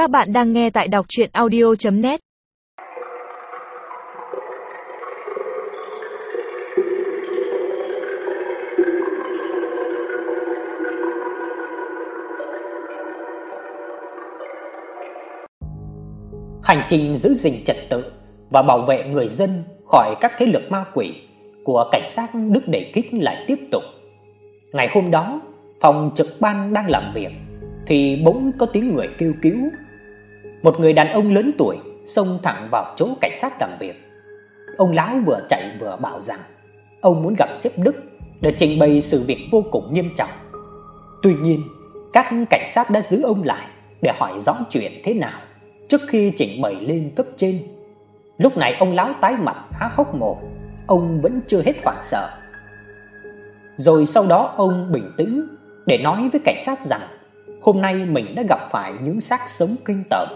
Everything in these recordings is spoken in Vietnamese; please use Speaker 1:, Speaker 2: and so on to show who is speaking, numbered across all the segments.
Speaker 1: Các bạn đang nghe tại đọc audio net
Speaker 2: Hành trình giữ gìn trật tự và bảo vệ người dân khỏi các thế lực ma quỷ của cảnh sát Đức Đề Kích lại tiếp tục. Ngày hôm đó, phòng trực ban đang làm việc thì bỗng có tiếng người kêu cứu. Một người đàn ông lớn tuổi xông thẳng vào chỗ cảnh sát làm việc. Ông lão vừa chạy vừa bảo rằng ông muốn gặp sếp Đức để trình bày sự việc vô cùng nghiêm trọng. Tuy nhiên, các cảnh sát đã giữ ông lại để hỏi rõ chuyện thế nào trước khi trình bày lên cấp trên. Lúc này ông lão tái mặt há hốc mồm, ông vẫn chưa hết hoảng sợ. Rồi sau đó ông bình tĩnh để nói với cảnh sát rằng hôm nay mình đã gặp phải những xác sống kinh tởm.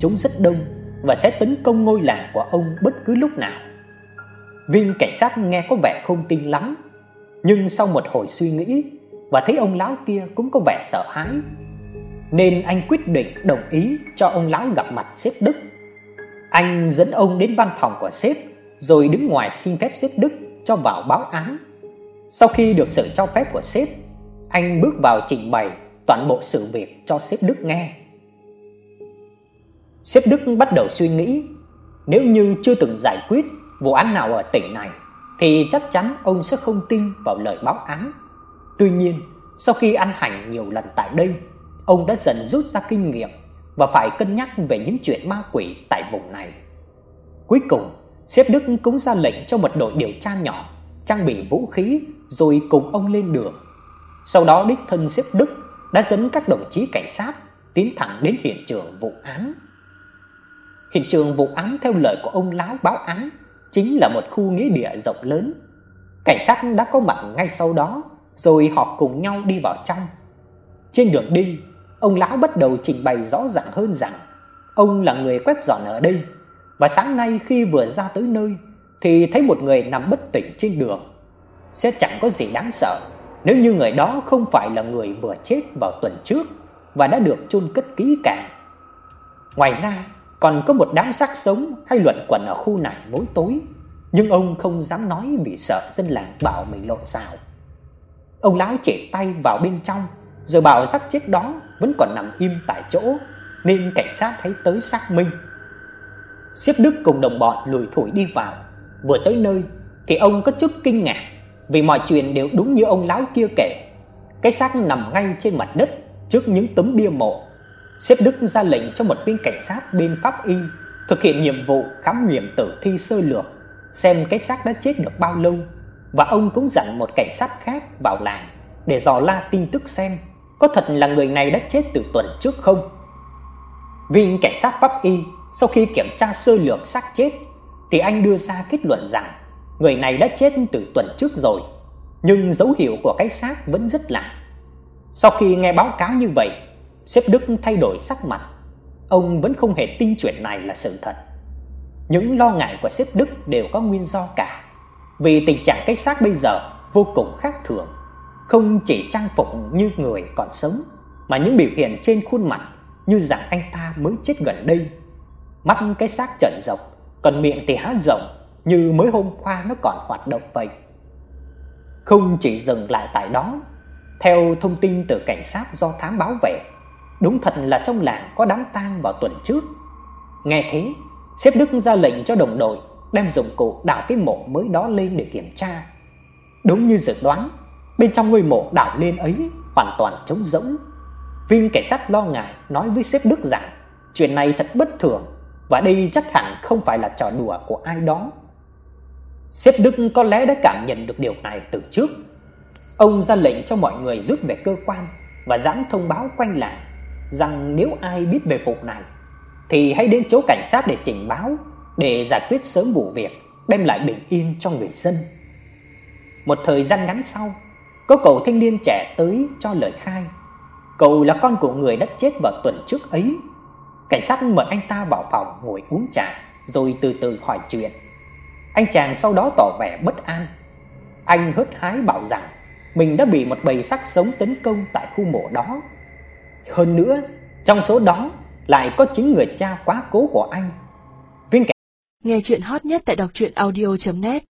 Speaker 2: Chúng rất đông và sẽ tấn công ngôi làng của ông bất cứ lúc nào. Viên cảnh sát nghe có vẻ không tin lắm, nhưng sau một hồi suy nghĩ và thấy ông lão kia cũng có vẻ sợ hãi, nên anh quyết định đồng ý cho ông lão gặp mặt sếp Đức. Anh dẫn ông đến văn phòng của sếp rồi đứng ngoài xin phép sếp Đức cho vào báo án. Sau khi được sự cho phép của sếp, anh bước vào trình bày toàn bộ sự việc cho sếp Đức nghe. Sếp Đức bắt đầu suy nghĩ, nếu như chưa từng giải quyết vụ án nào ở tỉnh này thì chắc chắn ông sẽ không tin vào lời báo án. Tuy nhiên, sau khi ăn hành nhiều lần tại đây, ông đã dần rút ra kinh nghiệm và phải cân nhắc về những chuyện ma quỷ tại vùng này. Cuối cùng, sếp Đức cũng ra lệnh cho một đội điều tra nhỏ trang bị vũ khí rồi cùng ông lên đường. Sau đó đích thân sếp Đức đã dẫn các đồng chí cảnh sát tiến thẳng đến hiện trường vụ án. Hiện trường vụ án theo lời của ông lão báo án chính là một khu nghĩa địa rộng lớn. Cảnh sát đã có mặt ngay sau đó, rồi họ cùng nhau đi vào trong. Trên đường đi, ông lão bắt đầu trình bày rõ ràng hơn rằng ông là người quét dọn ở đây và sáng nay khi vừa ra tới nơi thì thấy một người nằm bất tỉnh trên đường. Sẽ chẳng có gì đáng sợ nếu như người đó không phải là người vừa chết vào tuần trước và đã được chôn cất kỹ càng. Ngoài ra, còn có một đám xác sống hay luận quẩn ở khu này mỗi tối, nhưng ông không dám nói vì sợ dân làng bảo mình lộn xạo. Ông lão chỉ tay vào bên trong, rồi bảo xác chết đó vẫn còn nằm im tại chỗ, nên cảnh sát hãy tới xác minh. Xếp Đức cùng đồng bọn lùi thủi đi vào, vừa tới nơi thì ông có chút kinh ngạc vì mọi chuyện đều đúng như ông lão kia kể. Cái xác nằm ngay trên mặt đất trước những tấm bia mộ. Sếp Đức ra lệnh cho một viên cảnh sát bên pháp y thực hiện nhiệm vụ khám nghiệm tử thi sơ lược, xem cái xác đã chết được bao lâu và ông cũng dặn một cảnh sát khác vào làng để dò la tin tức xem có thật là người này đã chết từ tuần trước không. Viên cảnh sát pháp y sau khi kiểm tra sơ lược xác chết thì anh đưa ra kết luận rằng người này đã chết từ tuần trước rồi, nhưng dấu hiệu của cái xác vẫn rất lạ. Sau khi nghe báo cáo như vậy, sếp Đức thay đổi sắc mặt. Ông vẫn không hề tin chuyện này là sự thật. Những lo ngại của sếp Đức đều có nguyên do cả. Vì tình trạng cái xác bây giờ vô cùng khác thường, không chỉ trang phục như người còn sống, mà những biểu hiện trên khuôn mặt như rằng anh ta mới chết gần đây. Mắt cái xác trợn rộng, còn miệng thì há rộng như mới hôm qua nó còn hoạt động vậy. Không chỉ dừng lại tại đó, theo thông tin từ cảnh sát do thám báo về, đúng thật là trong làng có đám tang vào tuần trước. Nghe thế, sếp Đức ra lệnh cho đồng đội đem dụng cụ đào cái mộ mới đó lên để kiểm tra. Đúng như dự đoán, bên trong ngôi mộ đào lên ấy hoàn toàn trống rỗng. Viên cảnh sát lo ngại nói với sếp Đức rằng chuyện này thật bất thường và đây chắc hẳn không phải là trò đùa của ai đó. Sếp Đức có lẽ đã cảm nhận được điều này từ trước. Ông ra lệnh cho mọi người rút về cơ quan và giãn thông báo quanh làng rằng nếu ai biết về vụ này thì hãy đến chỗ cảnh sát để trình báo để giải quyết sớm vụ việc, đem lại bình yên cho người dân. Một thời gian ngắn sau, có cậu thanh niên trẻ tới cho lời khai. Cậu là con của người đã chết vào tuần trước ấy. Cảnh sát mời anh ta vào phòng ngồi uống trà rồi từ từ hỏi chuyện. Anh chàng sau đó tỏ vẻ bất an. Anh hớt hái bảo rằng mình đã bị một bầy xác sống tấn công tại khu mộ đó. Hơn nữa, trong số đó lại có chính người cha quá cố của anh. Viên kẻ
Speaker 1: Nghe chuyện hot nhất tại đọc truyện audio net